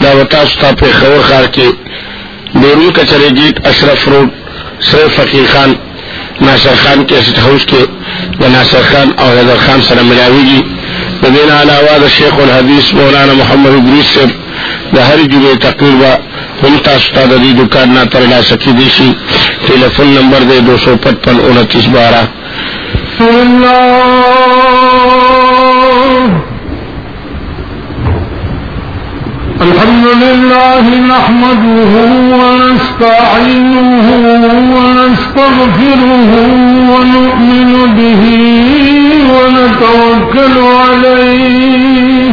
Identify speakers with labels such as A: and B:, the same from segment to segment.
A: دا وتا ستا په خور خار کې بیرون کچرې جیت اشرف روډ سره فقیر خان ناصر خان کې اسټ هاوس کې د ناصر خان او حیدر خان سره ملاویږي د دین علاوه د شیخ الحدیث مولانا محمد ادریس صاحب د هر جمعې تقریر به هم تاسو ته د دې دکان نه تر لاسه کېدی شي ټلیفون نمبر دی 255 29 12 الله
B: الحمد لله نحمده ونستعينه ونستغفره ونؤمن به ونتوكل عليه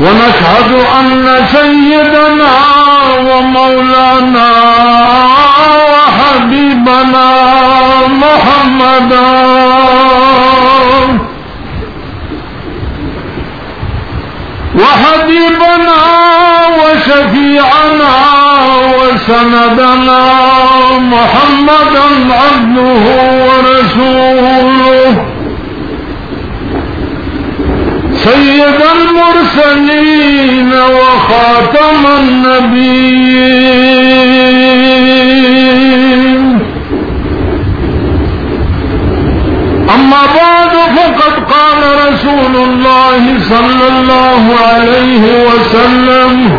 B: ونشهد أن سيدنا ومولانا وحبيبنا محمدا وحبيبنا وشفيعنا وسندنا محمدا عبده ورسوله سيد المرسلين وخاتم النبيين أما بعد فقد قال رسول الله صلى الله عليه وسلم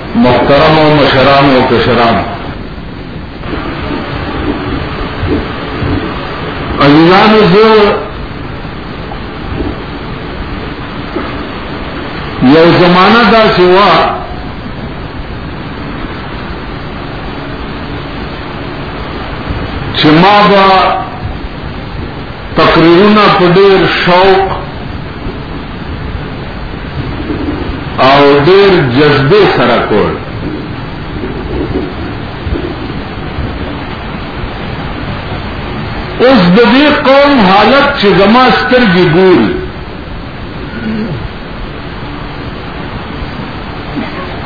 B: محترم و مشران و کشران عزیزان زو یو زمانہ دا سوا چې ما با تقریرونه په ډېر شوق او ډیر جذبه سره کول اوس د دې قوم حالت چې زما سترګې ګوري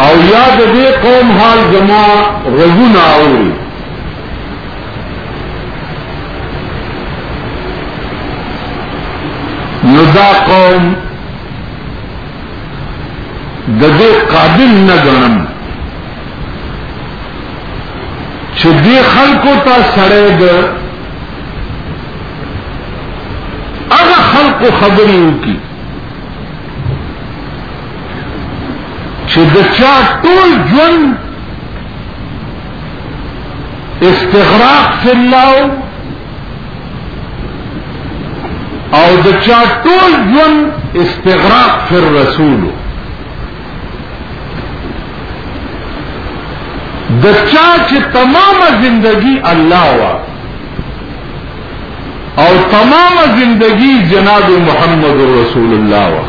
B: او یا د دې قوم حال زما غوونه اوري نو دا قوم د دې قابل نه ګڼم چې دې خلکو ته سړی د هغه خلکو خبرې وکړي چې د چا ټول ژوند استغراق فی الله او د چا ټول ژوند استغراق فی الرسول د چا چې تمامه زندگی الله وا او تمامه زندگی جناب محمد رسول الله وا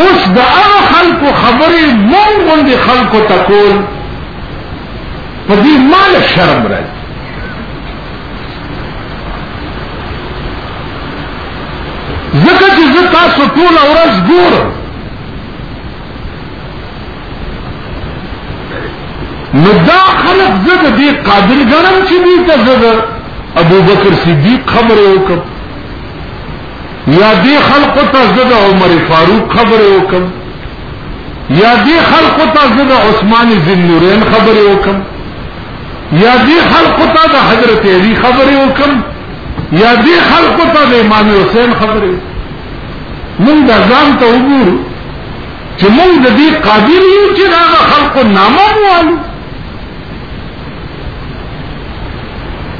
B: اوس د هغه خلکو خبرې مونږ غوندې خلکو ته کول په دې مال شرم راځي ځکه چې زه تاسو ټوله ورځ ګورم نو دا خلق زه د دې قابل ګڼم چې دوی ته زه د ابوبکر صدیق خبرې وکړم یا دې خلکو ته زه د عمر فاروق خبرې وکم یا دې خلکو ته زه د عثمان ذنورین خبرې وکم یا دې خلکو ته د حضرت علی خبرې وکم یا دې خلکو ته د امام حسین خبرې وکم موږ د ځان ته وګورو چې موږ د دې قابل یو چې دا خلکو نامه ووالو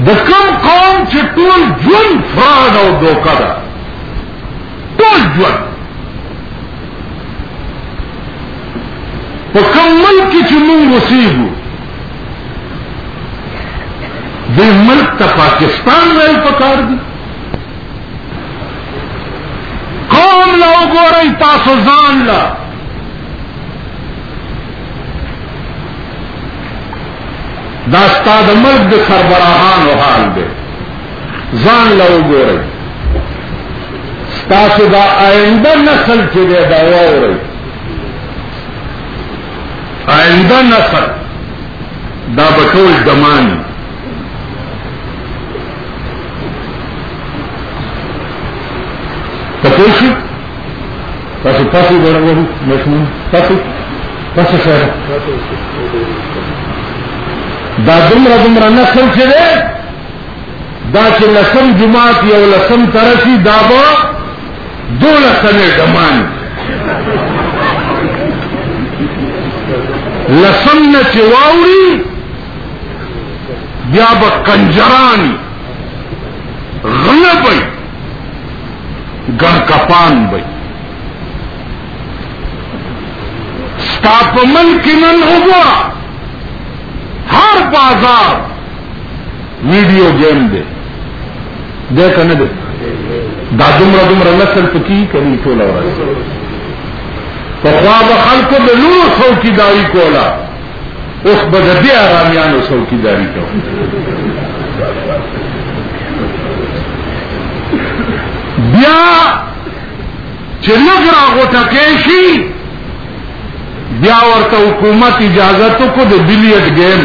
B: د کوم قوم چې ټول ژوند فراډ او دوکه ده ټول ژوند په کوم ملک کې چې موږ اوسېږو دې ملک ته پاکستان ویل پکار دي قوم له وګورئ تاسو ځان له دا ستا د مرګ د کربلاغانو حال دی ځان له وګورئ ستاسو دا آینده نسل چې دی دا واورئ آینده نسل دا به ټول دماني تپوشي پسې پسې ګړګړي مشمول پسې پسې خیر دا دومره دومره نسل چې دی دا چې لسم جماعت یو لسم ترسي دا به دولسمې ډمان لسم نه چې واوري بیا به کنجرانی غلبی ګن کفان وي ستا په ملک نن وګوره هر بازار ویډیو گیم دی ده کنه ده دا دومره دومره نسل پکې کوي ټول ورځ په خوا به خلکو د لورو څوکیداري کوله اوس به د بیا رامیانو څوکیداری کوو بیا چې لږ راغوټه کې شي بیا ورته حکومت اجازه تو کو د بلیټ گیم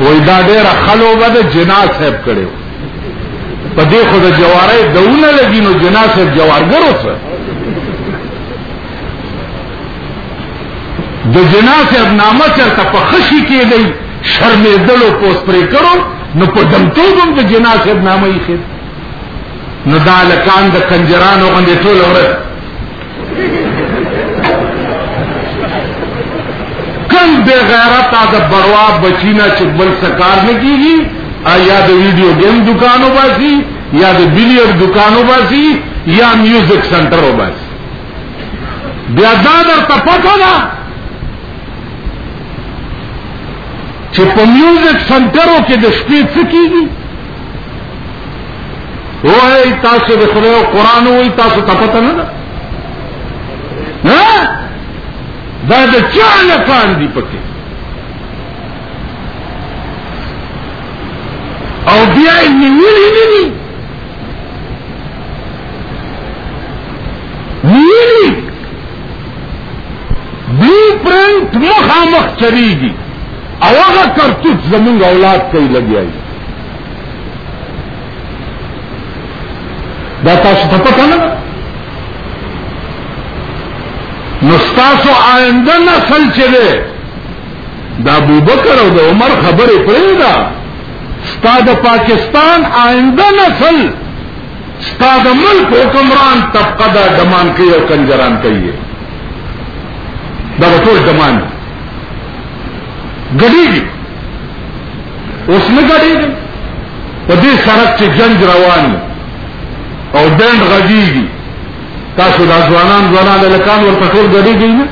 B: وای دا ډېر خلو به د جنا صاحب کړو په دې خو د جوارې دونه لګینو جنا صاحب جوارګرو سره د جنا صاحب نامه چرته په خشي کې دی شرمېدلو پوس پرې کړو نو په دمتوب هم د جنا صاحب نامه یې خېد نو دا لکان د کنجرانو غندې ټول ورځ کم بے غیرت آد بروا بچینا چې بل سکار نه کیږي یا د ویډیو گیم دکانو باسي یا د بلیئر دکانو باسي یا میوزک سنټر وباسي بیا دا درته پته ده چې په میوزیک سنټرو کې د شپې څه کیږي وای تاسو د خدای قرآن وای تاسو ته پته نه ده نه دا د چا نه کار دی پکې او بیا یې نیولې نه دي نیلی بلو پرنٹ مخا مخ چری گی او هغه کرتوت زمونږ اولاد کوي لګیایي دا تاسو ته پته نه ده نو ستاسو آینده نسل چې دی د ابوبکر او د عمر خبرې پرې ده ستا د پاکستان آئنده نسل ستا د ملک حکمران طبقه دا دمان کوي او کنجران کوي دا به ټول دمان ګډېږي اوس نه ګډېږي په دې سړک چې جنګ روان او بند غږیږي تاسو دا ځوانان ځوانان لکان ورته ټول ګډېږي نه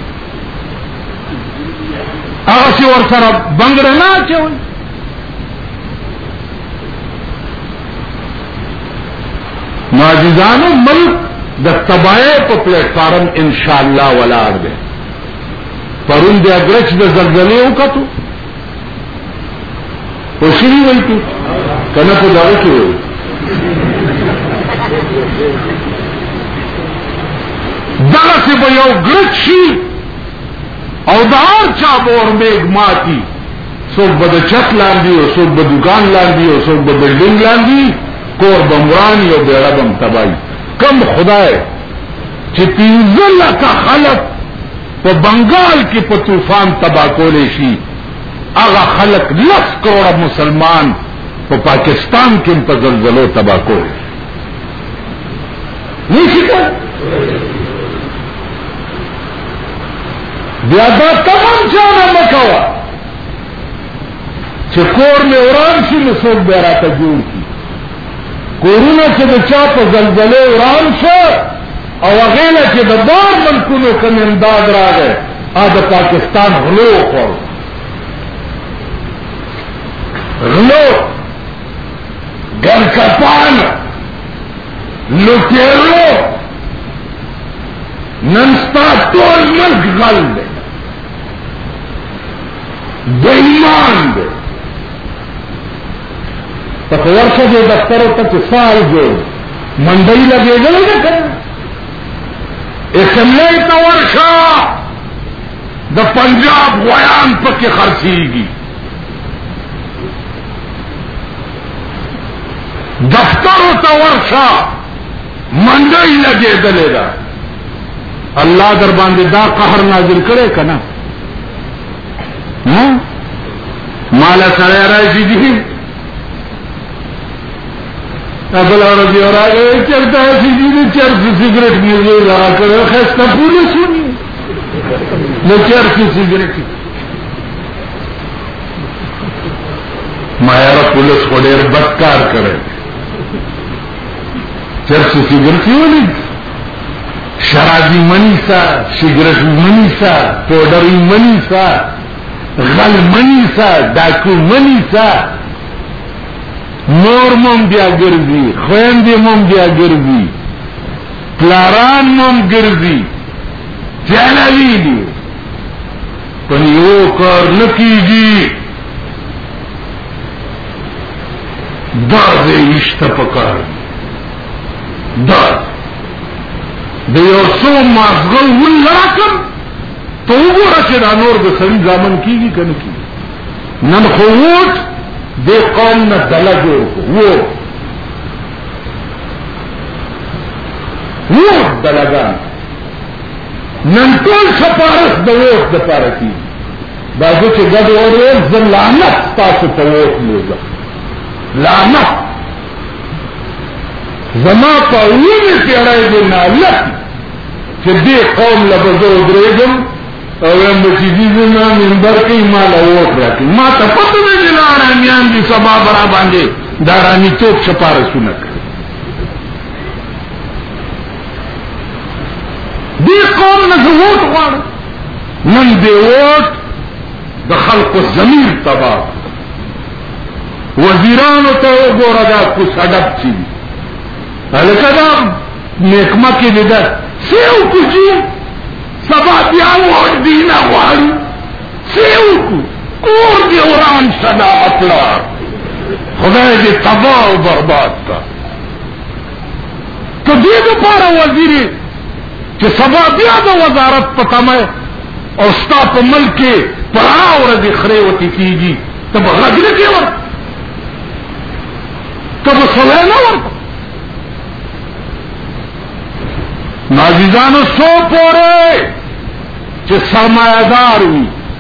B: هغه چې ورسره بنګړه نه اچوي معزیزانو ملک د تبای په پلیټ فارم ان شاء الله ولاړ دی پرون د اگرچ د زلزلې وکړو او شي وایي کنه په دغه کې وایي دغه څه به یو ګرځ شي او د هر چا مور میګ ماتي څوک به د چت لاندې او څوک به دکان لاندې او څوک به بلډینګ لاندې کور بمران یو بیړه بم تبای کم خدای چې پنځه لکه خلک په بنگال کې په طوفان تبا کولی شي هغه خلک لس کروڑه مسلمان په پا پاکستان کې په زلزلو تبا کولی نشي کولی بیا دا تمام چانه مکوا چې کور مې وران شي نو څوک به راته جوړ کړي کورونه چې د چا په زلزله وران شو او هغه له چې د بار ملکونو کوم امداد راغی ا د پاکستان غلو خور غلو ګرکپان لوټیرو نن ستا ټول ملک غل دی د ایمان دی ته خو ورشه دې دفترو ته چې فعال جوړ منډۍ لګېدلې ده که اسمبلۍ ته ورشه د پنجاب غویان پکې خرڅېږي دفترو ته ورشه منډه یې لګېدلې ده الله در باندې دا قهر نازل کړي کنه نو مال سره راځي دي ابل ورځ یو راغی چرته چې دې چرته سیګریټ مې لا کړو خسته پولیس ونی نو چرته سیګریټ ما یاره پولیس خو ډېر بدکار کړی چرسو سیګریټ ولې شرابي منی سا سیګریټ منی سا پودر منی سا غل منی سا ډاکو منی سا مور مم بیا ګرځي خويندې مم بیا ګرځي پلاران مم ګرځي چلاوی دي په یو کار نکیږي دا دې نشته پکار دا د یو څو مازغه ولاکم ته وګوره چې دا نور د سړي ځامن کیږي کنه کیږي نن خو ووت د قوم نه دله جوړ وو وو دلګان نن ټول سپارښت د ووت د پاره کیږي دا زه چې ګډ ورویم زه لعنت ستاسو په ووټ لېږم لعنت زما په اوومې پېړۍ دې نالت چې دې قوم له به زه ودرېږم او وایم به چې دي زما ممبر کوي ما له ووټ راکړي ما ته پته نه دي لا ارامیان دي سبا به را باندې د ارامیتوب سپارښتونه کوي دې قوم نه زه ووټ غواړم نن دی ووټ د خلق زمیر تبا وزیرانو ته وګوره دا کو سډب چی هلکه دا نیکمه کې دی دا سیو کو چی سبا بیا ووټ دی نه غواړي سیو کو کور دی وران صدا اپلا خدای دې تباہ او برباد کا ته دې لپاره وزیرې چې سبا بیا د وزارت په تمه او ستا په ملک کې پرا ورځې خرې وتی کیږي ته به غږ نه کې ورته ته به سړی نه ورته نازیزانو سو پورې چې سرمایه دار وي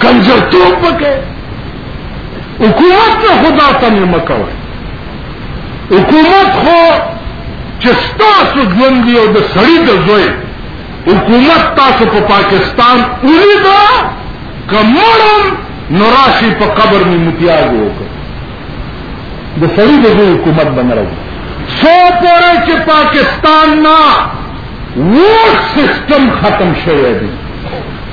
B: کنجر توب بکے حکومت نے خدا تن مکو حکومت خو چستا سو جوندی او د سړی د زوی حکومت تاسو په پاکستان اولی دا کمړم نراشی په قبر می متیاج وکړ د سړی د زوی حکومت بنرو سو پوره چې پاکستان نا ووټ سیستم ختم شوی دی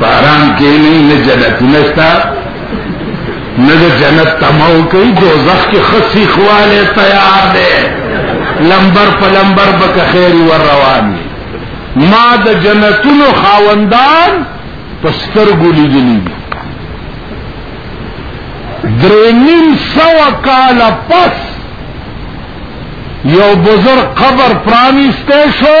B: پارام کې نه نه جنت نشتا نه د جنت تمو کوي دوزخ کې خصي خواله تیار دی لمبر په لمبر بک خیر ور روان ما د جنتونو خاوندان پستر ګولې دي درنیم سو کال پس یو بزرگ قبر پرانیسته شو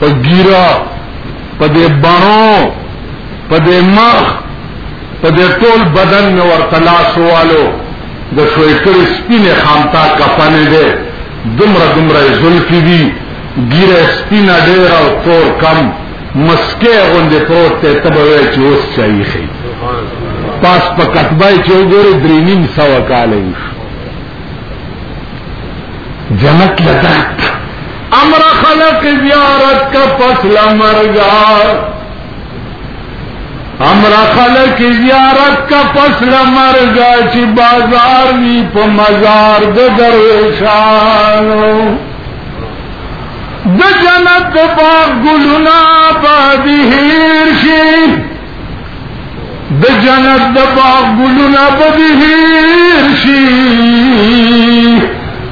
B: په ګیرا په دې بڼو په دې مخ په دې ټول بدن مې ورته لاس والو د شوی کړی سپینې خامتا کفنې دی دومره دومره یې زلفې دي ګیره سپینه ډېره او تور کم مسکې غوندې پروت دی ته به وایې چې اوس چا ایښی پاس په کتبه چې وګورې درې نیم سوه کاله یې جنت لدات امر خلق زیارت کا پسل مرگار امر خلق زیارت کا پسل مرگا چی بازار وی پا مزار د درویشانو د جنت باغ گلنا با دی هیر شی د جنت د باغ ګلونه په بهیر شي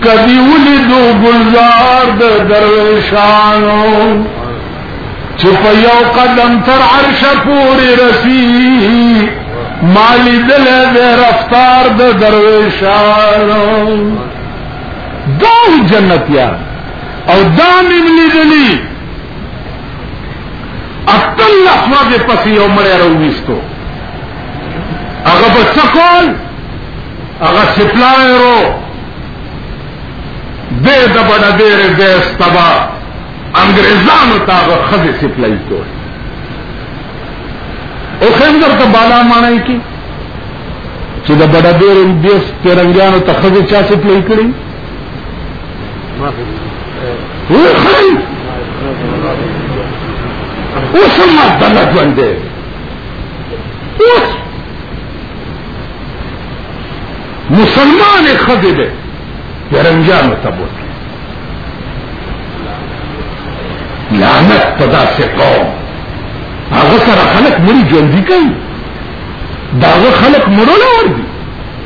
B: کدی ولیدو گلزار د درویشانو چې په یو قدم تر عرش پورې رسی مالی دل د رفتار د درویشانو دا جنتیان او دا مملی دلی اختل لسوه دې پسې یو مړی راوویستو هغه به څه کول هغه سپلایرو بې د بډه ډېرې بېس تبا انګرېزانو ته هغه ښځې سپلای کول او خیم درته بالا معنی کې چې د بډه ډېرې بېس تېرنګیانو ته ښځې چا سپلای کړي وخی اوس هم عبدالله ژوند دی اوس مسلمان خدای دی پرنګانو ته بوت لعنت په داسې قوم هغه سره خلک مړي ژوندي کوي داغه خلک مړو لور دي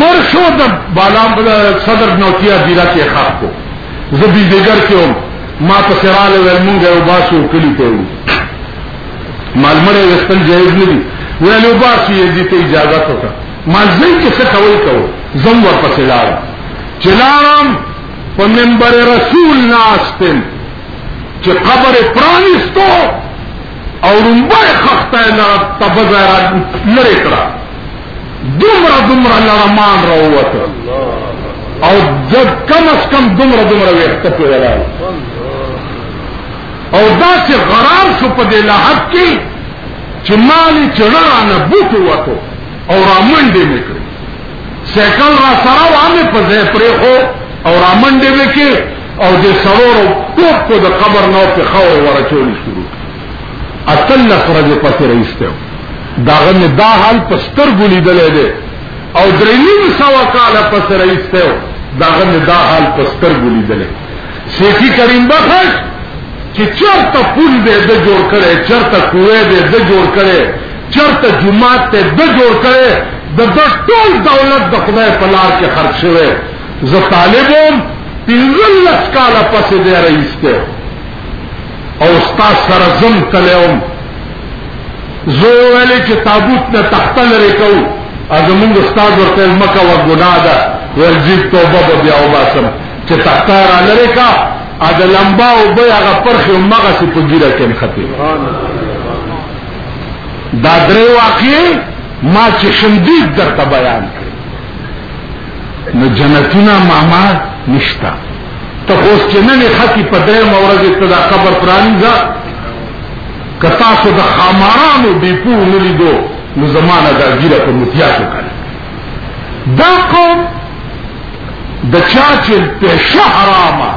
B: مرشو د بالام صدر نوتیا دیرا کې خاص کو زه به دیګر کې هم ما په سراله ول مونږ یو باسو کلی ته وو مالمره وستل جایز نه دي ویل یو باسو یې دې ته اجازه وکړه ما زین کې څه کول کو زم ور پسې لار چلارم په منبر رسول ناستم چې قبر پرانیستو او رنبای خخته نه تبزه لري کړه دومره دومره لړمان راووته او د کم از کم دومره دومره ویښته پې ولاړ او داسې غرام شو په دې لحد کې چې مالې چې نه رانه بوټ ووتو او رامنډې مې کړې سیکل را سره وه مې په ځای پرېښو او رامنډې مې کې او د سرورو ټوپ کو د قبر نو په خاور ورچول شروع اتل فرج پکې رئیسته داغه مې دا حال پستر ګولې دلې ده او دریم سوا کال پس رئیسته داغه مې دا حال پستر ګولې دلې شیخی کریم بخش چې چرته پول دې د جوړ کړي چرته کوې دې د جوړ کړي چرته جمعات ته د جوړ کړي د ټول دولت د خدای په لار کې خرج شوی زه طالبوم پنځلس کاله پسې دی رئیس ته او استاد سره زم تلوم زه ویل چې تابوت نه تخته لرې کوو زمونږ استاد ورته مکه و ګناه ده ویل جیب توبه به بیا وباسم چې تخته را لرې کا ا د لمبا او به هغه پرخې او مغه سي په ګیره کې خطي دا درې واقعي ما چې شمدید درته بیان کړ نو جنتونه ماما نشتا ته اوس چې نه نه ختی په دې مورز ته دا قبر پرانیزا کتا سو د خامارانو دی پو نلی دو نو زمانہ دا ګیره په متیاتو کړه دا قوم د چا چې پیشه حرامه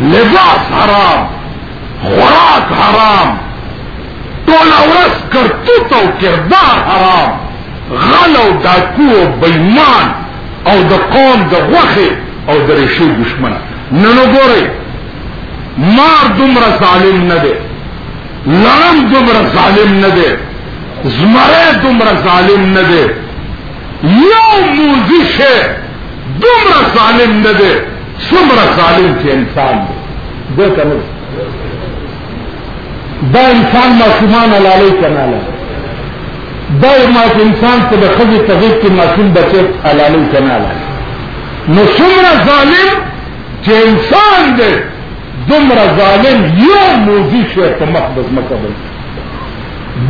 B: لباس حرام خوراک حرام ټول ورځ کرتوت او کردار حرام غل او ډاکو او بېمان او د قوم د غوښې او د ریشو دشمن نن وګورئ مار دومره ظالم نه دی لړم دومره ظالم نه دی زمری دومره ظالم نه دی یو موزي شی دومره ظالم نه دی څومره ظالم چې انسان دی دلته نه دا انسان ماشومان حلالې کنه لاله دا ما انسان ته د خځې تغیر کې ماشوم بچي حلالې کنه لاله نو څومره ظالم چې انسان دی دومره ظالم یو موزي شو په مخ د ځمکه بل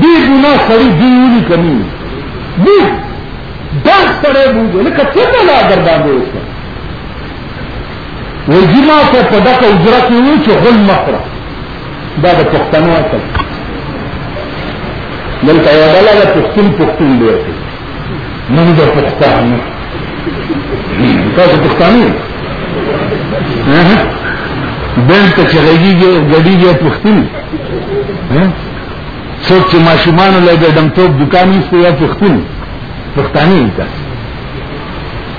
B: دی ګنا سړي دی ونی کمی دی دا سره بوزه لکه څنګه لا در باندې وکړه وای جما ته په دغه اجره کې وو چې غل مخره دا د پښتنو اصل دلته یو ډله ده پښتون پښتون دی موږ د پښتانه تاسو پښتانه بل ته چې غږیږي غړیږي پښتون څوک چې ماشومان له دمتوب دکان یې یا پښتون پښتانه یې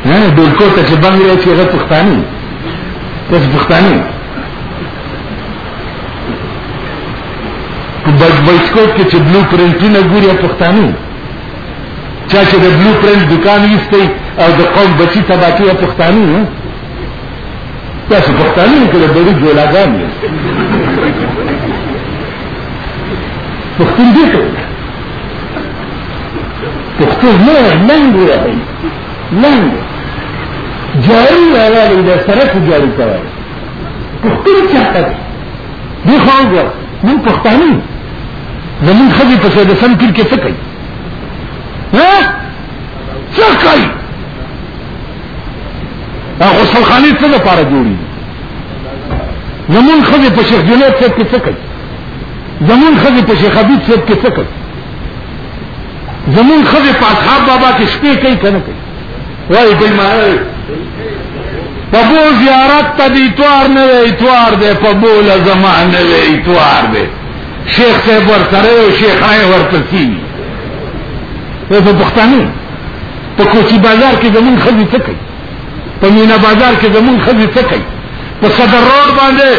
B: نه نه بالکل ته چې بنګ لري چې هغه پښتاني ته پښتاني په بایسکوپ کې چې بلو پرنټونه ګوري پښتاني چا چې د بلو پرنټ دکان ایستي او د قوم بچی تبا کوي پښتاني نه تاسو پښتاني نه کړه ډېر جوړاګان دي پښتون دي ته پښتون نه لنګ وایي لنډ جاري راغلی د سرک جاري کوي په خپل چاته دی خو وګور من پښتاني زمون خځې په سیده سم تیر کې څه کوي ها څه کوي هغه سلخاني څه لپاره جوړي زمون خځې په شیخ جنید څه کې څه کوي زمون خځې په شیخ حبیب څه کې څه کوي زمون خزه په اصحاب بابا کې شپې کوي کنه کوي وای بل ما په بو زیارت ته دی توار نه وی توار دی په بو لزمان نه وی توار دی شیخ صاحب ورسره او شیخ راي ورپسې وي په پښتنو په کوچی بازار کې زمون خزه څه کوي په مینا بازار کې زمون خزه څه کوي په صدر روډ باندې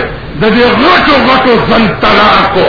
B: د دې غټو غټو سلطناتو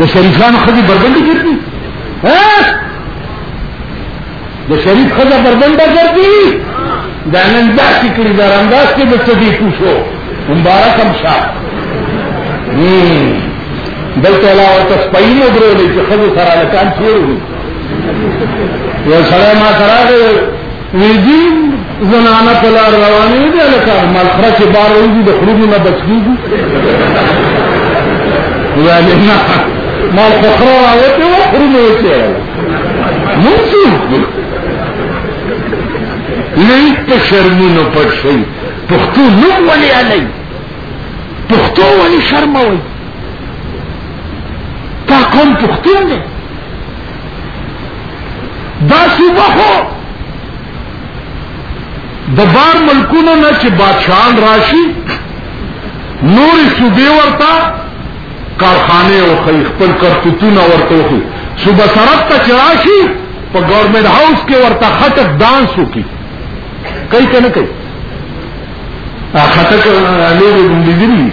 B: د شریفانو خدي بربندي ګرځي د شریف خدي بربنده ګرځي دا نن داسې کړي دا انداز کې د څه دي پوښو مبارک هم شاه دلته لا ورته سپین درولې چې خدي سره لکان چیرې یو سره ما سره ویدی زنانه پلار روانه دی لکه ملخره چې بار وځي د خلونو نه بچیږي یا نه مال فخره راوته و خلونو یې چیرې مونږ لوی په شرمونو پټ شي پښتو نوم ولې علي پښتو ولې شرموي تا کوم پښتون دی دا صوبه خو د بار ملکونو نه چې بادشاہان راشي نور صوبې ورته کارخانه او خپل کرتوتونه ورته وي صوبه سرت ته چې راشي په ګورنمنت هاوس کې ورته خټک دانس وکي کوي کنه کوي خټک له دې دي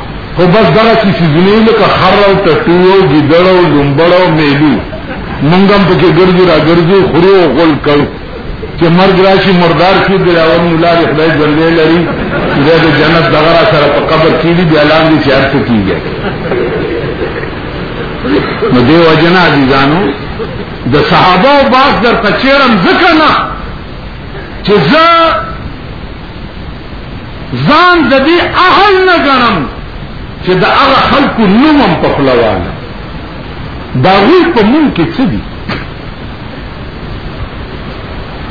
B: خو بس دغه چې سیزنی لکه خر او ټټو او ګیدړ او لومبړ او میلو مونږ هم پکې ګرځو را ګرځو خورو او غول کوو چې مرګ راشي مردار شي د راون مولا د خدای ژوندې لري دا د جنت دغه را سره په قبر کې دي بیا لاندې چې هر څه کیږي نو دی وجنا عزیزانو د صحابه او باز در پچیرم ځکه نه چې زه ځان د دې اهل نه ګڼم چې د هغه خلکو نوم هم په خوله واله د هغوی په نوم کې څه دي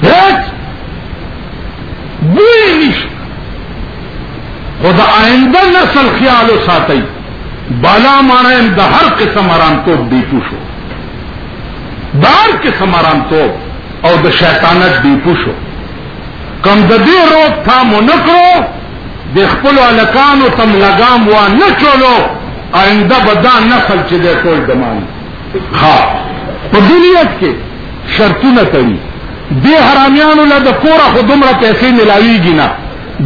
B: هېڅ بوی نشته خو د آینده نسل خیال وساتئ بالا مانا د هر قسم حرامتوب ډیپو شو د هر قسم حرامتوب او د شیطانت ډیپو شو کوم د دې روک تھا مو نکړو د خپل الکانو تم لګام وا نه چولو آئنده به دا نسل چې د ټول دمان ها په دنیت کې شرطونه تړي د حرامیانو له د کوره خو دومره پیسې ملاویږي نه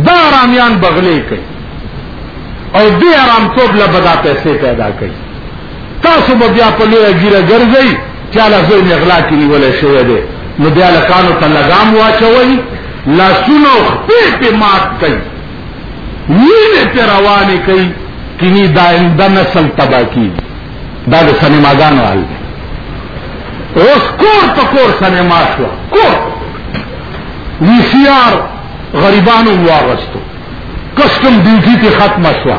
B: دا حرامیان بغلې کوي او د حرام توب له بدا پیسې پیدا کوي تاسو به بیا په لویه ګیره ګرځئ چا له زوی مې غلا کې نیولی شوی دی نو بیا لکانو ته لګام واچوي لاسونه او خپې پې مات کوي وینې پې روانې کوي کینی دا انده نسل تبا کیږي دا د سنیماګانو حال دی اوس کور په کور سنیما شوه کور وی سی آر غریبانو واغستو کسټم ډیوټي ته ختمه شوه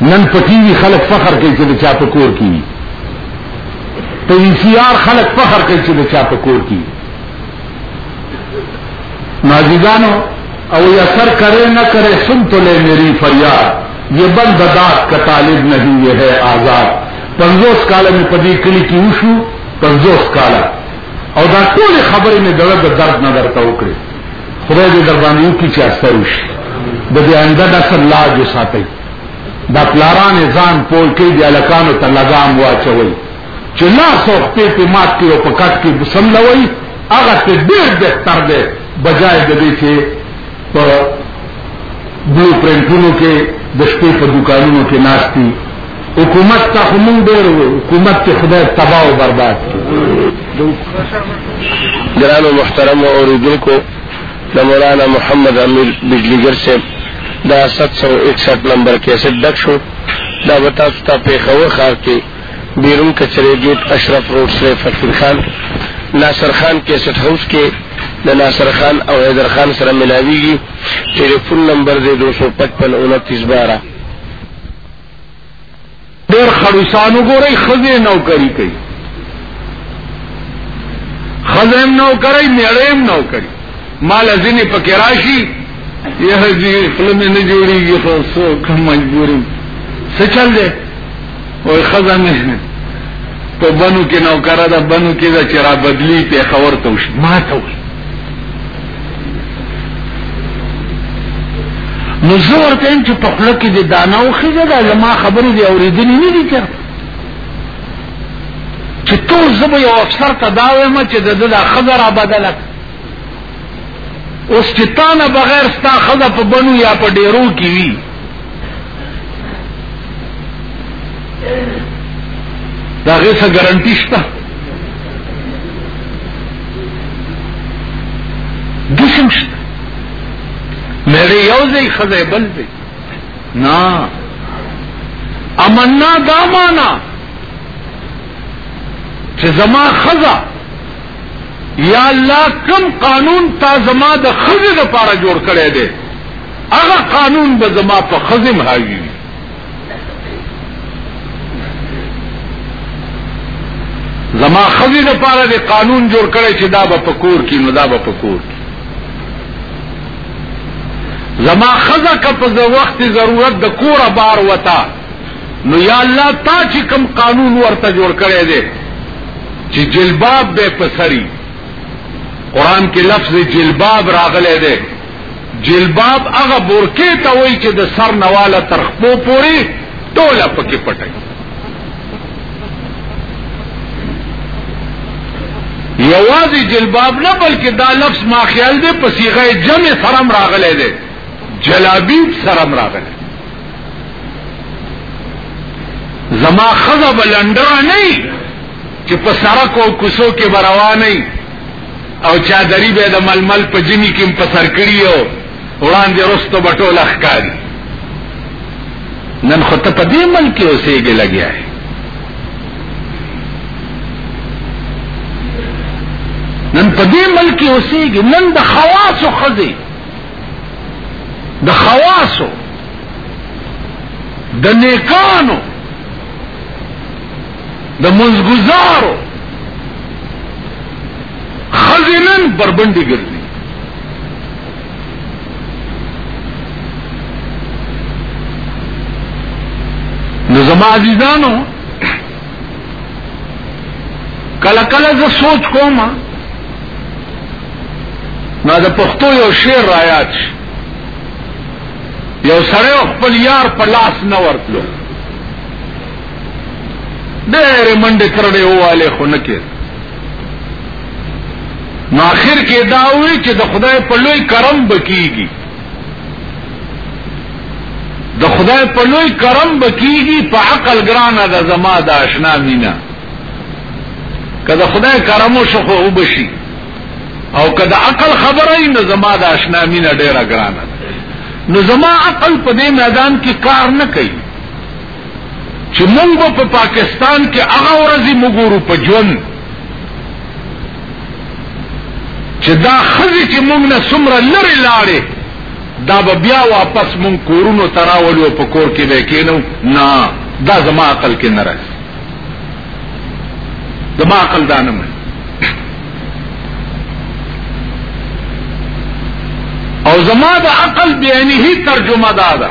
B: نن په ټي وي خلک فخر کوي چې د چا په کور کې وي په وي سي آر خلک فخر کوي چې د چا په کور کې وي نازیګانو او یہ اثر کرے نہ کرے سن تو لے میری فریاد یہ بند داد کا طالب نہیں یہ ہے آزاد پنجوس کال میں پدی کلی کی اوشو پنجوس کال اور دا ٹول خبر میں درد درد نہ درتا اکڑے خدا دے دربانیوں کی چاہ سروش دے اندر نہ سر لاج ساتھ دا پلاران ځان پول کې دی الکانو ته لګام واچوي چې لا څوک په مات کې او په کټ کې بسم لوي هغه ته ډېر بهتر دی بجای د دې چې په بلو پرنټونو کې د شپې په دکانونو کې ناشتي حکومت ته خو مونږ ډېر وو حکومت چې خدای تباہ او برباد
A: ګرانو محترمو اوریدونکو د مولانا محمد امیر بجلیګر صاحب دا 761 نمبر کیسټ ډک شو دا به تاسو ته پېښور ښار کې بیرون کچرې ګیټ اشرف روډ سره فقیر خان ناصر خان کیسټ هاوس کې د ناصر خان او حیدر خان سره ملاویږي ټلیفون نمبر دی 255 29 12
B: ډېر خړوسان وګورئ ښځې نوکري کوي ښځه هم نوکري میړه هم نوکري ما له ځینې پکې راشي یهجي خوله مې نه جوړېږي خو څوک مجبور یم څه چل دی وایي ښځه مې په بنو کې نوکره ده بنو کې ده چې را بدلي پېښور ته وشي ما ته وایي نو زه ورته وایم چې په خوله کې د دانه او ښځه ده زما خبرې دې اورېدلې نه دي چېرته چې ټول زه به یو افسر ته دا وایم چې د ده دا ښځه را بدله اوس چې تا نه بغیر ستا ښځه په بنو یا په ډېرو کې وي دا غیسا گارنٹی شتا دسم شتا میرے یو زی خزے بل زی نا امنا دا مانا چې زما خزا یا الله کم قانون تا زما د خزې لپاره جوړ کړی دی هغه قانون به زما په خزم حاوی وي زما خزی د پاره د قانون جوړ کړي چې دا به پکور کې نو دا به پکور کې زما خزه که په وخت ضرورت د کوره بار وتا نو یا الله تا چې کوم قانون ورته جوړ کړي دي چې جلباب به پسري قران کې لفظ جلباب راغلی دی جلباب هغه بورکه ته وای چې د سر نواله تر خپو پوري ټوله پکې پټي یوازې جلباب نه بلکې دا لفظ ما خیال دی په صيغه جمع سره راغلی دی جلابیب سره راغلی زما خزه بلندره نه چې په سرکو کوسو کې بروانه او چادری به د ململ په جمی کې په سر کړی او وړاندې رستو بټول اخکاری نن خو ته په دې ملک اوسېږي لګیا یې نن په دې ملک اوسېږي نن د خواصو خزي د خواصو د نیکانو د منځګزارو خزینن بربندې ګرځي نو زما عزیزانو کله کله زه سوچ کوم نو د پښتو یو شعر رايات شي یو سره خپل یار په لاس نه ورتلو ډېر منډه کړې واله خو نه کې نو اخر کې دا وی چې د خدای په لوی کرم بکیږي د خدای په لوی کرم بکیږي په عقل ګرانه د زما د آشنا مینا کله خدای کرم شو خو وبشي او کله عقل خبره نه زما د آشنا مینا ډیره ګرانه نو زما عقل په دې میدان کې کار نه کوي چې موږ به په پاکستان کې هغه ورځې موږ په ژوند چې دا خزي چې موږ نه سمره لري لاړې دا به بیا واپس موږ کورونو تراول او په کور کې به کېنو نه دا زما عقل کې نه راځي زما عقل دا نه مې او زما د عقل بیانه ترجمه دا ده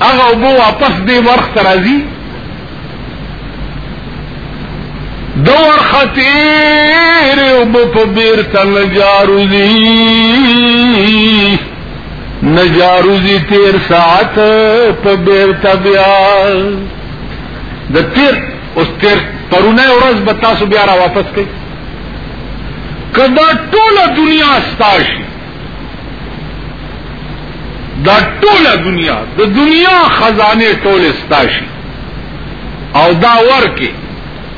B: هغه وبو واپس دی ورخ ترازی دو ورخ تیر وبو په بیر تن جارو دی نجارو دی تیر ساعت په بیر تبیا د تیر اوس تیر پرونه ورځ به تاسو بیا را واپس کړئ کدا ټوله دنیا ستاشي دا ټوله دنیا د دنیا خزانه ټوله ستاشي او دا ورکه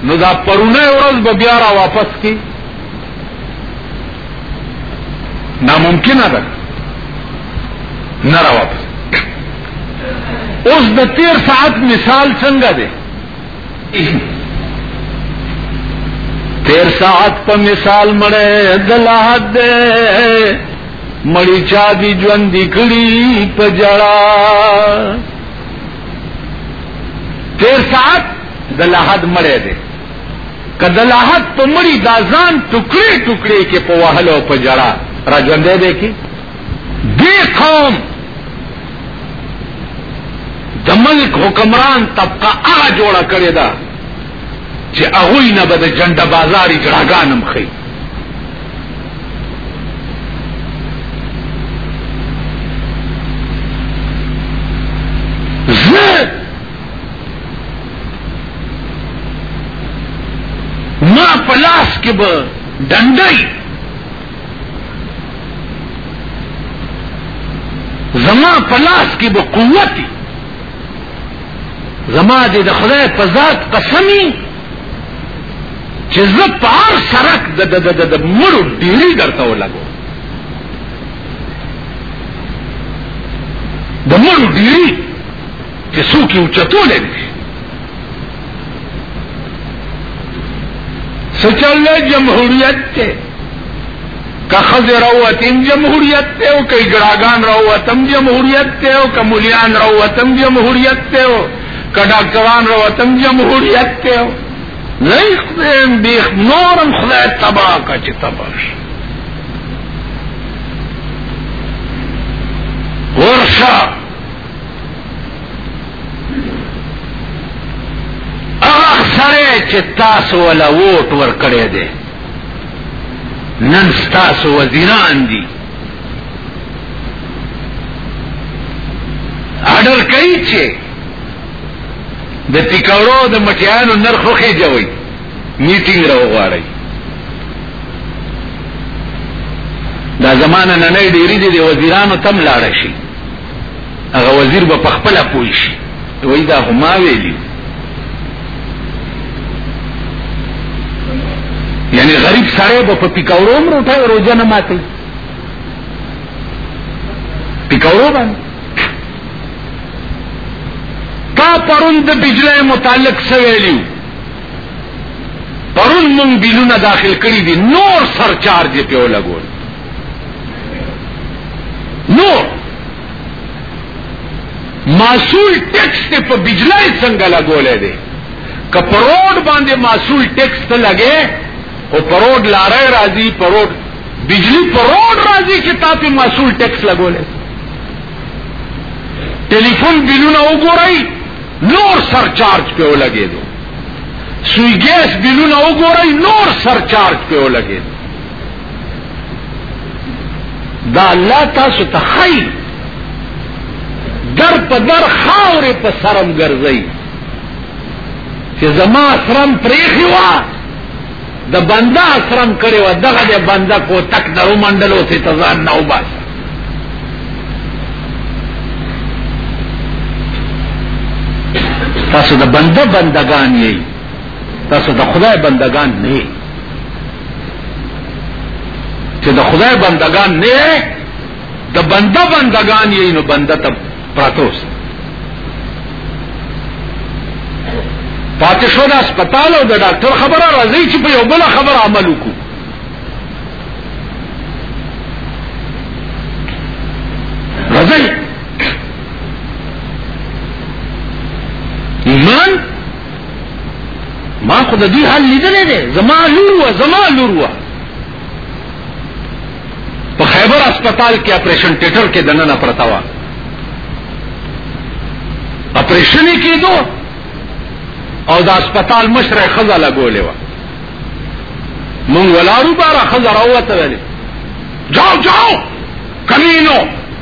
B: نو دا پرونه ورځ به بیا را واپس کی ناممکن ده نه را واپس اوس د تیر ساعت مثال څنګه دی تیر ساعت په مثال مړې د لحد دې مړی چا دی ژوند کړي په جړا تیر ساعت د لحد مړې دې کله لحد په مړی د ځان ټوکړي ټوکړي کې په وهلو په جړا را ژوندې دې کې دې قوم د ملک حکمران طبقه هغه جوړه کړې ده چې هغه نه به د جنډه بازاري جړاګانم خي ما پلاس کې به ډنډای زما پلاس کې به قوت زما دې د خدای په ذات قسمی چې زه په هر سرک د د د د مړو ډیری درته ولګو د مړو ډیری چې څوک یې اوچتولی نه شي څه چل جمهوریت دی که خزه راوتم جمهوریت ته او که ګړاګان راوتم جمهوریت ته او که مليان راوتم جمهوریت ته او که ډاکټران راوتم جمهوریت ته او لیک دیم بیخ نورم خدای تباہ کا چې تباہ شي ورشا اغه سره چې تاسو ولا ووټ ور کړی دی نن ستاسو وزیران دي اډر کوي چې د پکوړو د مټیانو نرخ خو جوړي میټینګ راو غواړي دا زمانه نه نه ډیری دي وزیرانو تم لاړ شي هغه وزیر به په خپل پوي شي وای دا هما ویلی یعنی غریب سره به په پکاورو مرو ته روزه نه ماتي پکاورو باندې تا پرون د بجلی متعلق څه ویلیو پرون مونږ بیلونه داخل کړی دي نور سرچارج په لګول نو معصول ټیکس ته په بجلی څنګه لګولې دی که په روډ باندې معصول ټیکس ته لګې او په روډ لارې راځي په روډ بجلی په روډ راځي چې تا په معصول ټیکس لګولې ټلیفون بلونه وګورئ نور سرچارج په ولګې دو سوی ګیس بلونه وګورئ نور سرچارج په ولګې دو دا الله تاسو ته خی در په در خاورې په سرم ګرځي چې زما سرم پریخي وا د بنده سرم کړي وا دغه د بنده کو تک درو منډلو سي تزان نه وباس تاسو د بنده بندگان یې تاسو د خدای بندگان نه چې د خدای بندگان نه د بنده بندگان یې نو بنده ته پراتوس پاتې شو د هسپتال او د ډاکټر خبره راځي چې په یو بل خبر عمل وکړو راځي ایمان ما خو د دې حل لیدلې ده زما لور و زما لور و په خیبر هسپتال کې اپریشن ټیټر کې دننه پرتا و اپریشن یې کېدو او د هسپتال مشره خزه لګولې و مونږ ولارو بارا خزه راوته ویلې جاو جاو کمینو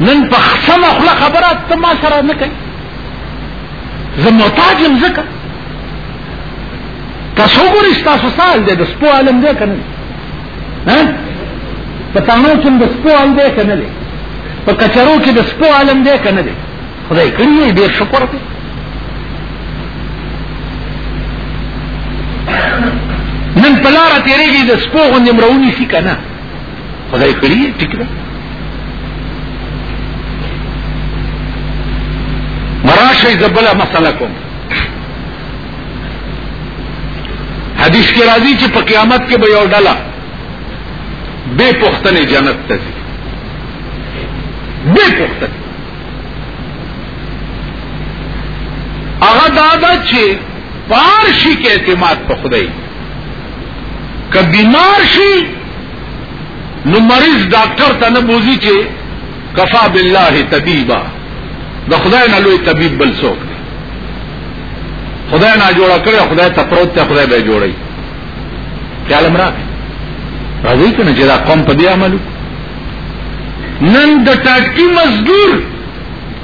B: نن په سمه خوله خبره ته ما سره نه کوي زه محتاج یم ځکه تاسو ګورئ ستاسو سال دی د سپو عالم دی که نه دی په تانو کې د سپو عالم دی که نه دی په کچرو کې د سپو عالم دی که نه دی خدای کړی یې ډېر شکر دی نن په لاره تېرېږي د سپو غوندې مرونی سي که نه خدای کړی ټیک ده مراشه زبله مسله کوم حدیث کې راځي چې په قیامت کې به یو ډله بے پختن جنت ته ځي بے پختن هغه دا ده چې پارشي کې اعتماد په خدای که بیمار شي نو مریض ډاکټر ته نه بوزي چې کفا بالله طبيبا د خدای نه لوی طبيب بل څوک دی خدای نه جوړ کړی خدای ته پروت ته خدای به جوړي خیال مرا راځي کنه چې دا قوم په دې عملو نن د ټاټکی مزدور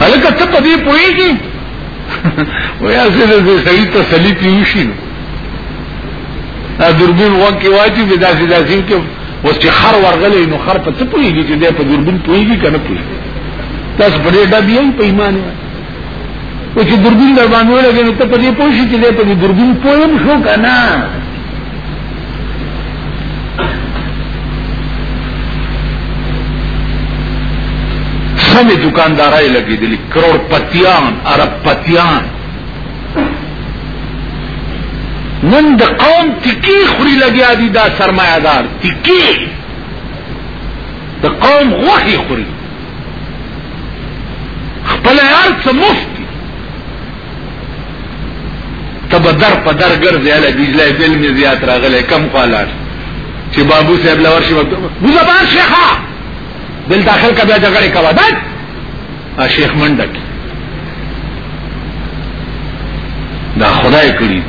B: هلکه ته په دې پوهېږي ویا زه د سړي تسلی پیوشي نو دا دوربین وکي واچي به داسې داسې کې اوس چې خر ورغلې نو خر په څه پوهېږي چې دی په دوربین پوهېږي که نه پوهېږي تاسو په دې ډب یې په ایمان یې او چې دوربین در باندې ولګې نو ته په دې پوه شې چې دې په دې دوربین پویم شو که نه سمې دکاندارای لګېدلي کروڑ پتیان عرب پتیان نن د قوم تکی خوري لګیا دي دا سرمایه دار تکی د قوم غوخي خوري خپل هر څه مفت تب در په در ګرځي اله بجلی بل می زیات راغله کم خالار چې بابو صاحب لور شي بوزا بار شیخا بل داخل کبه جګړه کوا دا شیخ منډک دا خدای کړی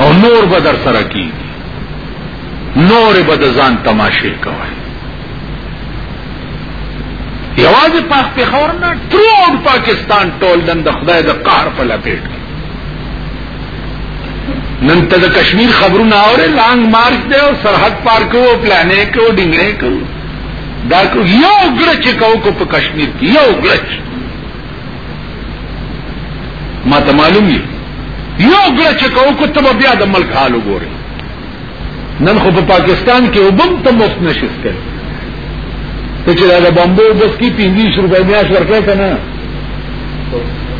B: او نور بدر سره کی نور بد ځان تماشه کوي یوازې پاک پیښور نه ټول پاکستان ټول نن د خدای د قهر په لپیټ نن ته د کشمیر خبرونه اورې لانګ مارچ دی او سرحد پار کو پلانې کو ډنګړې کو دا کو یو ګرچ کو کو په کشمیر کې یو ګرچ ما ته معلوم یو ګرچ کو کو ته بیا د ملک حال وګورې نن خو په پاکستان کې وبم ته مفت نشي سکل ته چې دا بمبو بس کې 25 روپۍ میاش ورکړ کنه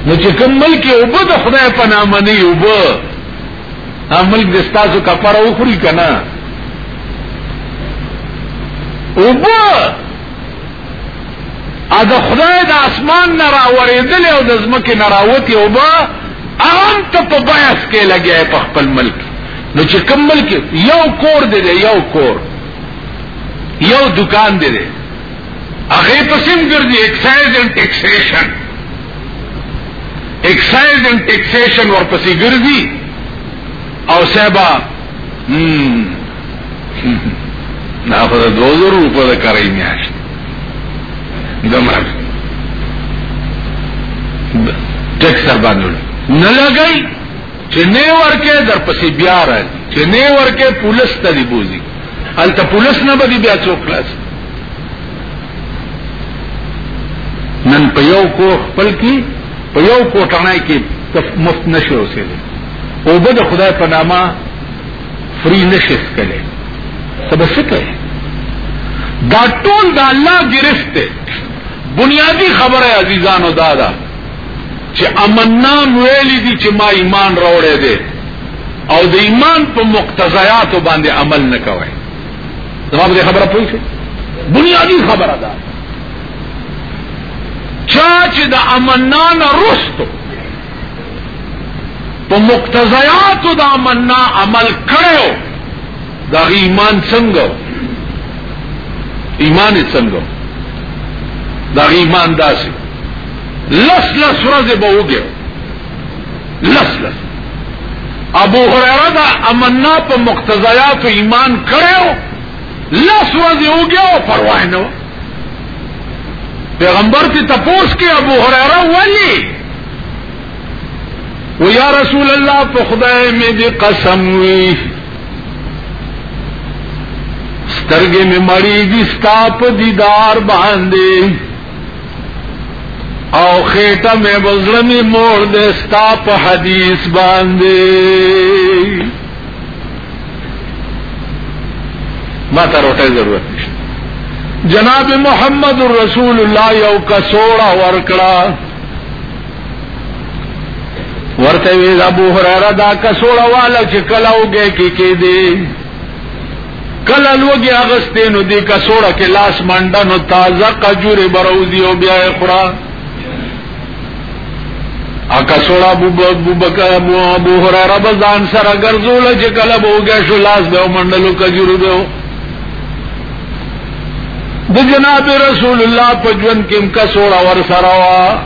B: نو چې کوم ملک وب د خدای په نام نه وب ملک د ستاسو کفاره وخوري کنه وب ا د خدای د اسمان نه راوړېدل او د زمکه نه راوتی وب ان ته په بیاس کې لګیا په خپل ملک نو چې کوم ملک یو کور دی دی یو کور یو دکان دی دی هغه پسیم ګرځي ایکسایز اینڈ ټیکسیشن ایکسایز اینڈ ټیکسیشن ورپسې ګرځي او صاحبہ دا خو د دوه زرو روپو د کرۍ میاشت دمر ټیکس باندې نه لګي چې نه ورکه در پسې بیا راځي چې نه ورکه پولیس ته دی بوزي الته پولیس نه بدی بیا څوک خلاص نن په یو کو خپل کې په یو کوټنای کې مفت نشي اوسېدل او به د خدای په نامه فری نشي سکلې سبا څه کوي دا ټول د الله گرفت بنیادی خبره عزیزانو دادا چې امنام ویلي دي چې ما ایمان راوړی دی او د ایمان په مقتضیاتو باندې عمل نه کوي زما به خبره پوه شي بنیادی خبره ده چا چې د امنا نه رستو په مقتضیاتو د امنا عمل کړو دا ایمان څنګه ایمان څنګه دا ایمان داسې لس لس ورځې به وګړو لس لس ابو هريره دا امنا په مقتضيات ایمان کړو لس ورځې وګړو پروا نه پیغمبر ته تپوس کې ابو هريره ولي و یا رسول الله په خدای مې دې قسم وي سترګې مې مړې دي ستا په دیدار باندې او خیټه مې بزړمی مور دې ستا په حدیث باندې ما ته روټه ضرورت نشته جناب محمد رسول الله یو کسوړه ورکړه ورته وی ابو هريره دا کسوړه والا چې کلاوګه کې کې دي کله لوګي اغستې نو دې کسوړه کې لاس منډه نو تازه قجورې بروزي او بیا یې خورا اکسوړه ابو ابو بکر ابو ابو هريره بزان سره ګرځول چې کله بوګه شو لاس به منډلو کجورو به د جناب رسول الله په ژوند کې کسوړه ور سره وا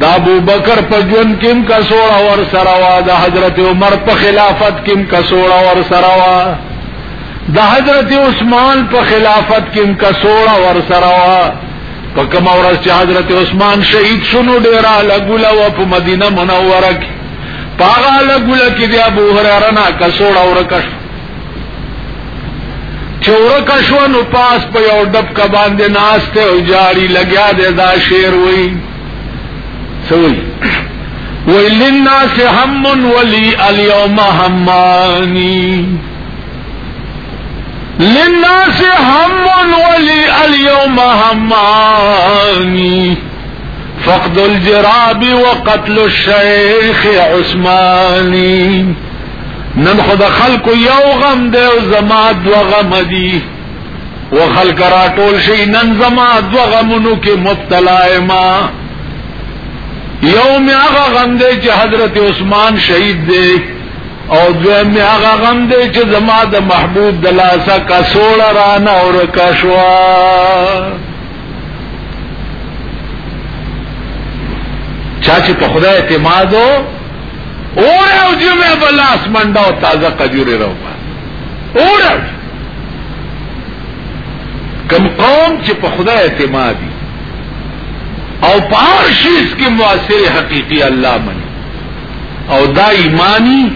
B: دا ابو بکر په ژوند کې هم کسوړه ور سره وا د حضرت عمر په خلافت کې هم کسوړه ور سره وا د حضرت عثمان په خلافت کې هم کسوړه ور سره وا په کوم ورځ چې حضرت عثمان شهید شونو ډیره لګوله و په مدینه منوره کې پاغه لګوله کې د ابو هرره نه کسوړه ورکه چور کشو نو پاس پہ یو ڈب کا باندھے ناستے ہو جاری لگیا دے دا شیر ہوئی سوئی وہی لنا سے ہم ولی الیوم ہمانی لنا سے ہم ولی الیوم ہمانی فقد الجراب وقتل الشیخ عثمانی نن خو د خلکو یو غم دی او زما دوه غم دي و خلک را ټول شي نن زما دوه غمونو کې مبتلا یم یو مې هغه غم دی چې حضرت عثمان شهید دی او دویم مې هغه غم دی چې زما د محبوب د لاسه کسوړه رانه ورکه شوه چا چې په خدای اعتماد اور او جمع بلاس منډه او تازه قجوري راو اور او کم قوم چې په خدای اعتمادي او پارشیز کې موثر حقيقي الله مني او دا ایمانی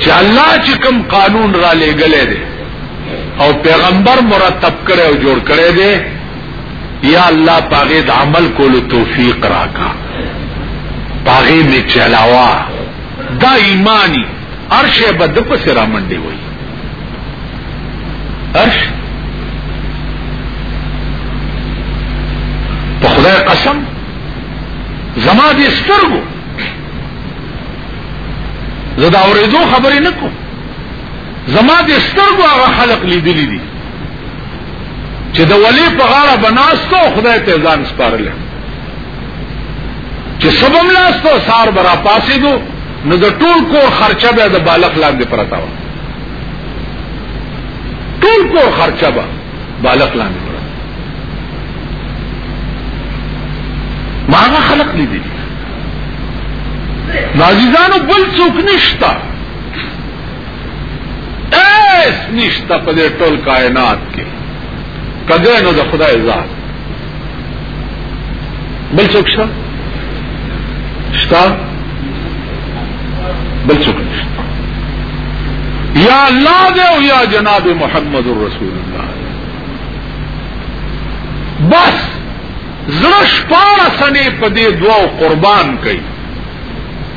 B: چې الله چې کوم قانون را لېګلې دي او پیغمبر مرتب کړي او جوړ کړي دي یا الله پاغه د عمل کولو توفیق راکا پاغه می چلاوا دا ایمانی ارشه بد پس را منډي وای ارش په خدای قسم زما دې سترګو زدا اورېدو خبرې نکوم زما دې سترګو هغه خلق لیدلی دي چې د ولی په غاړه بناستو خدای ته ځان سپارل چې سبم لاستو سار برا پاسې دو نو د ټول کور خرچه به د بالغ لاندې پرتا و ټول کور خرچه به بالغ لاندې پرتا ما هغه خلق لیدل نازیزانو بل څوک نشتا ایس نشته په دې ټول کائنات کې کګه نو د خدای ذات بل څوک شته شته بل څوک نشته یا الله دې او یا جناب محمد رسول الله بس زړه شپاره سنې په دې دواو قربان کړي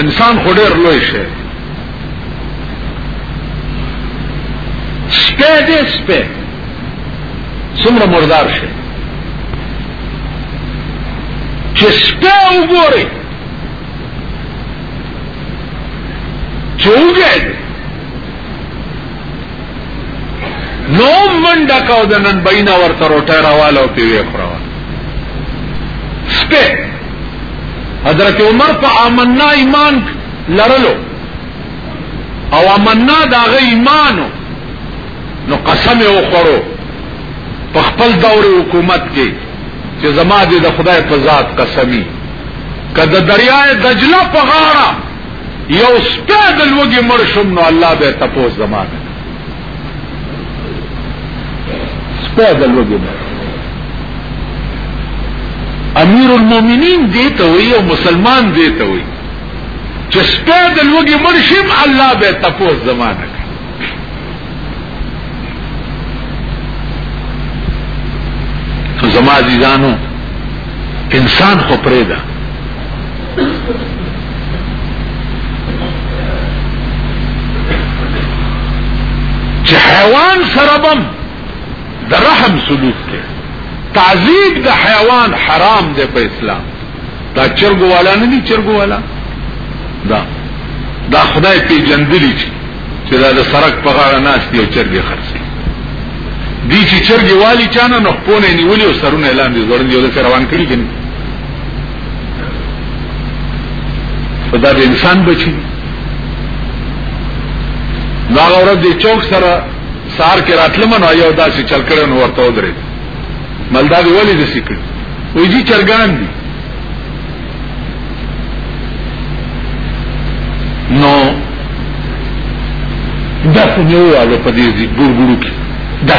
B: انسان خو ډیر لوی شي سپه دې سپه څومره مردار شي چې سپه وګوري چې وګوري نو منډه کاو د نن بینه ورته روټه راواله او پیوې خورا سپه حضرت عمر په امنا ایمان لرلو او امنا دا غي ایمانو نو قسم یې وخورو په خپل دور حکومت کې چې زما دې د خدای په ذات قسمی کله دریای دجله په غاړه یو سپید لوګي مرشم نو الله به تپوس زمانه سپه د لوګي ده امیر المؤمنین دې ته وي او مسلمان دې ته وي چې سپه د لوګي مرشم الله به تاسو زمانه زما عزیزانو انسان خو پرې ده چې حیوان سره بم د رحم سلوک کې تعذیب د حیوان حرام دی په اسلام دا چرګو والا نه دي چرګو والا دا دا خدای په جندلی چې چې دا د سرک په غاړه ناس دی او چرګي خرڅي دي چې چرګي والی چانه نو پونه نیولې او سرونه اعلان دي ورنځي ول روان کړي په دا د انسان بچي دا غوړه د چوک سره سار کې راتلم نو یو داسې چل کړو نو ورته ودرې ملدا دی ولې د سکړ وې دي چرګان دي نو دا خو نیواله په دې ګورګورو کې دا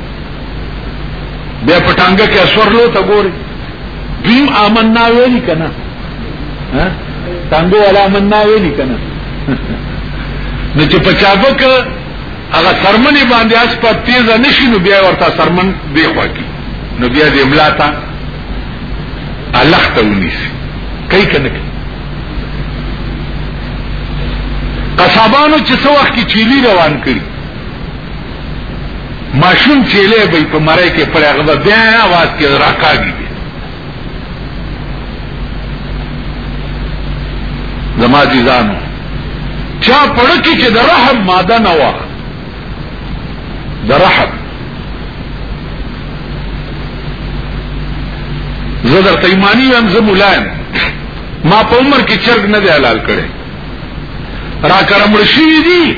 B: بیا پټانګه کې اسورلو ته ګوري دیم آمنا ویلی کنه ها تانګو ولا آمنا ویلی کنه نو چې په چابک هغه سرمنې باندې اس په تیز نشي نو بیا ورته سرمن دی خو کی نو بیا دې املاتا الخته ونیسي کوي کنه کوي قصابانو چې څو وخت کې چيلي روان کړي ماشوم چیلې به په مړی کې پر هغه بیا आवाज کې راکاږي زما دي ځانو چا پړ کې چې د رحم ماده نه و د رحم زه در تیمانی یم زه مولایم ما په عمر کې چرګ نه دی حلال کړی را کرمړ شي دي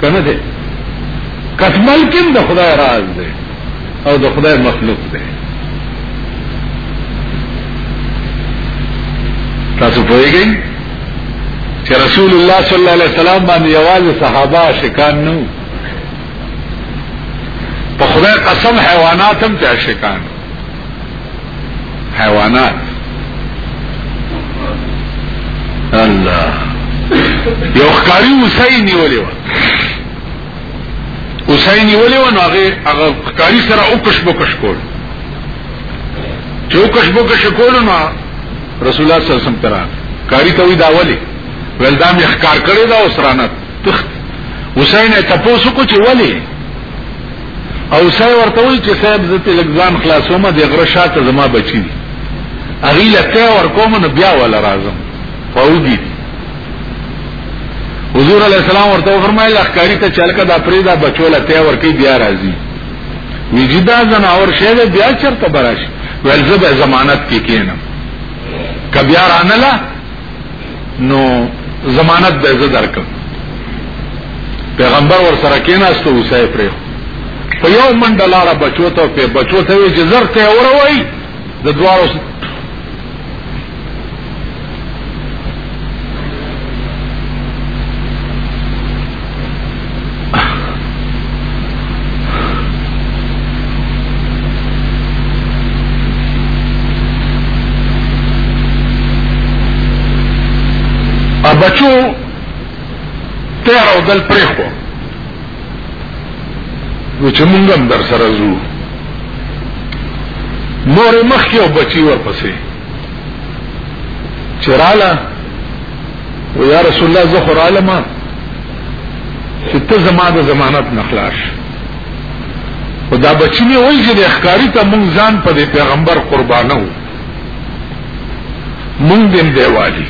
B: کنه دې کټمل کې د خدای راز دی او د خدای مخلوق دی تاسو پوهیږئ چې رسول الله صلی الله علیه وسلم باندې یوازې صحابه شکان نو په خدای قسم حیوانات هم ته شکان حیوانات الله یو ښکاری وسای نیولې و وسای نیولې و نو هغه هغه ښکاری سره او کش بوکش کول چې او کش بوکش کول نو رسول الله صلی الله علیه وسلم ترا کاری ته وی دا ولی ول دا مې ښکار کړی دا اوسرانه تخت حسین ته پوسو کو چې ولی او سای ورته وی چې صاحب زه ته لګزان خلاصوم د غره شاته زما بچی دي اغي لکه ور کوم نو بیا ول راځم فوجي حضور علی السلام ورته فرمایل اخکاری ته چلکه دا پریدا بچوله ته ور کوي بیا راځي وجدا زنا اور شهر بیا چرته براش ول زب ضمانت کې کینم کبیار انلا نو ضمانت به زه درکم پیغمبر ور سره کېناستو وسای پرې په یو منډه لاړه بچو ته په بچو ته وی چې زر ته وروي د دوارو بچو تیر او دل پریخو نو چې مونږ هم در سره زو مور مخ کې او بچي ورپسې چراله و یا رسول الله زه خو رالم چې ته زما د ضمانت نه خلاص خو دا بچی مې وایي چې د ښکاري ته مونږ ځان په دې پیغمبر قربانه وو مونږ دې دی والی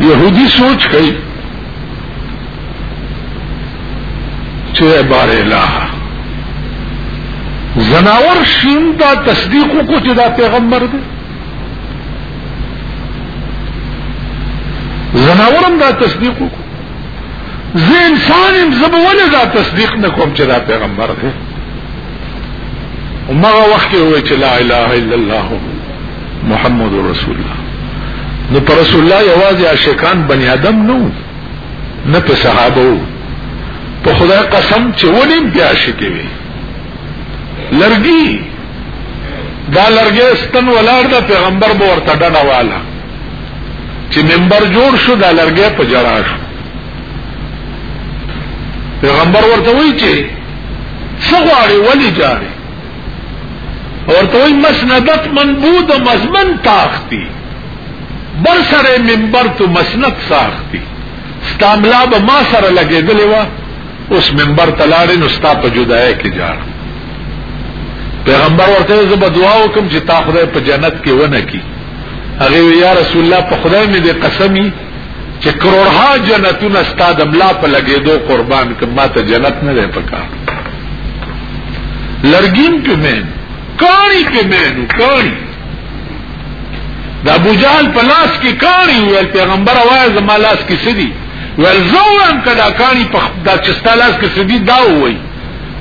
B: يهودي سوچ کوي چه بار الہ زناور شین تا تصدیق کو چه دا پیغمبر دے زناورم دا تصدیق کو زه انسانم زبوله دا تصدیق نکوم چې دا پیغمبر دی ومغه وخت وی چې لا اله الا الله محمد رسول الله نو پر رسول الله یوازې عاشقان بنی آدم نو نه په صحابه په خدای قسم چې ونیم بیا شکی وي لرګي دا لرګي ستن ولار دا پیغمبر به ورته ډنه والا چې منبر جوړ شو دا لرګي په جړا شو پیغمبر ورته وی چې څه غواړي ولی جاري ورته وایي مسندت منبود مزمن تاختی بر سر منبر تو مسند ساختی ستا ملا به ما سره لګېدلې وه اوس منبر ته لاړې نو ستا په جدایه کې جاړ پیغمبر ورته زه به دعا وکم چې تا خدای په جنت کې ونه کی هغه یا رسول الله په خدای مې دې قسمی چې کروڑها جنتونه ستاد ملا په لګېدو قربان کړه ما ته جنت نه دی پکار لرګین کې مې کاری کې مې نو کاری د ابو جهل په لاس کې کاری ویل پیغمبر وایي زما لاس کې سدي ول زوم کدا کانی په دا چستا لاس کې سدي دا وای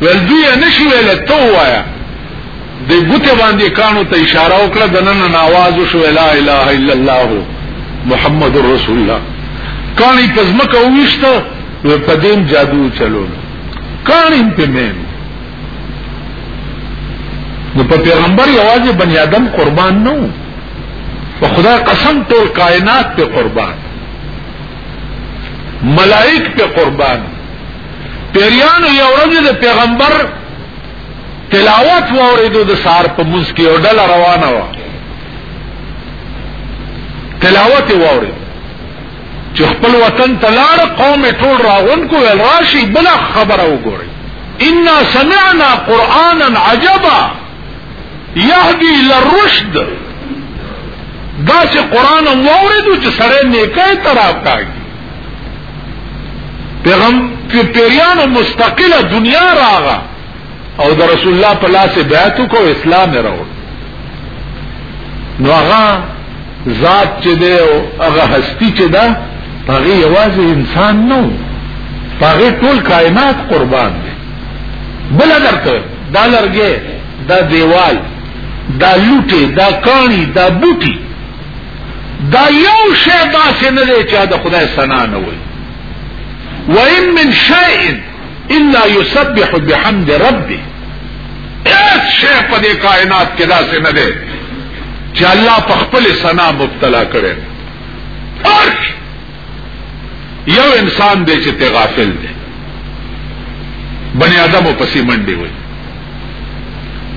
B: ول دوی نشي ویل ته وایا د ګوته باندې کانو ته اشاره وکړه د نن نواز شو لا اله الا الله محمد رسول الله کانی پزما کو وشته نو په دیم جادو چلو کانی په مې نو په پیغمبر یوازې بنی آدم قربان نه وو په خدای قسم ټول کائنات په قربان ملائک په قربان پیریانو یو ورځ د پیغمبر تلاوت واورېدو د سار په منځ کې او ډله روانه و تلاوت واورېد چې خپل وطن ته لاړ قوم ټول راغون کو ول راشي بل خبره وګوري ان سمعنا قرانا عجبا يهدي للرشد دا چې قران واورېدو چې سره نیکه تراپ کاږي پیغام پیریانو مستقله دنیا راغا او د رسول الله په لاس بیعت کو اسلام راوړ نو هغه ذات چې دی او هغه هستی چې ده هغه یوازې انسان نو هغه ټول کائنات قربان دي بل درته دا لرګي دا دیوال دا لوټي دا کانی دا بوټي دا یو شی داسې نه دی چې د خدای ثنا نه وایي وان من شيء الا يسبح بحمد ربه اس شی په دې کائنات کې داسې نه دی چې الله په خپل ثنا مبتلا کړي یو انسان دی چې ته غافل دی بنی آدم په سی منډي وي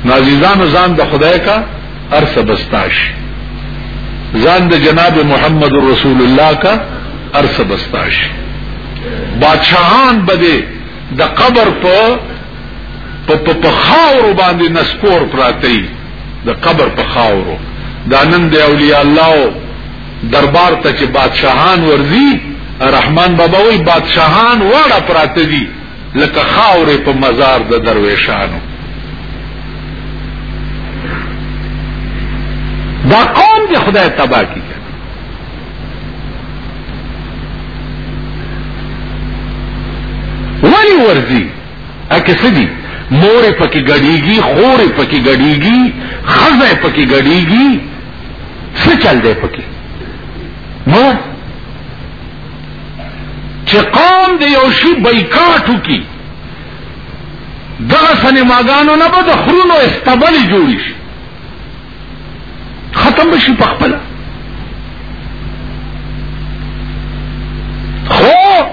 B: نازیزان ځان د خدای کا ارس بستاش ځان د جناب محمد رسول الله کا ارس بستاش بادشاہان بده د قبر په په په خاور باندې نسکور پراتی د قبر په خاورو دا نن د اولیاء الله دربار ته چې بادشاهان ورځي رحمان بابا وی بادشاهان واړه پراته دي لکه خاورې په مزار د درویشانو دا قوم دې خدای تبا کی ولی ورځي اکه سدي مور پکې غړيږي خور پکې غړيږي خزه پکې غړيږي څه چل دی پکې نو چې قوم د یو شي بایکاټ وکړي دغه سنیماګانو نه به د خرونو استبلې جوړې شي ختم به شي په خپله خو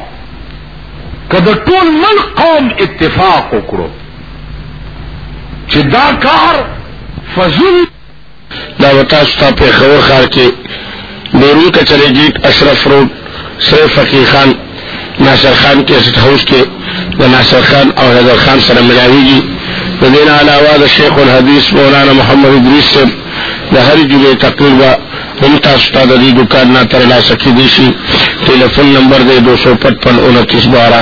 B: که د ټول ملک قوم اتفاق وکړو چې دا کار فضل
A: دا و تاسو ته پېښور ښار کې بیرون کچرې ګیټ اشرف روډ سره فقیر خان ناصر خان کې سټ هاوس کې د ناصر خان او حیدر خان سره ملاویږي د دې نه علاوه د شیخ الحدیث مولانا محمد ادریس صاحب د هرې جمعې تقریر به هم تاسو ته د دې دکان نه ترلاسه کېدی شي ټلیفون نمبر دی دو سو پچپن انتیس بارہ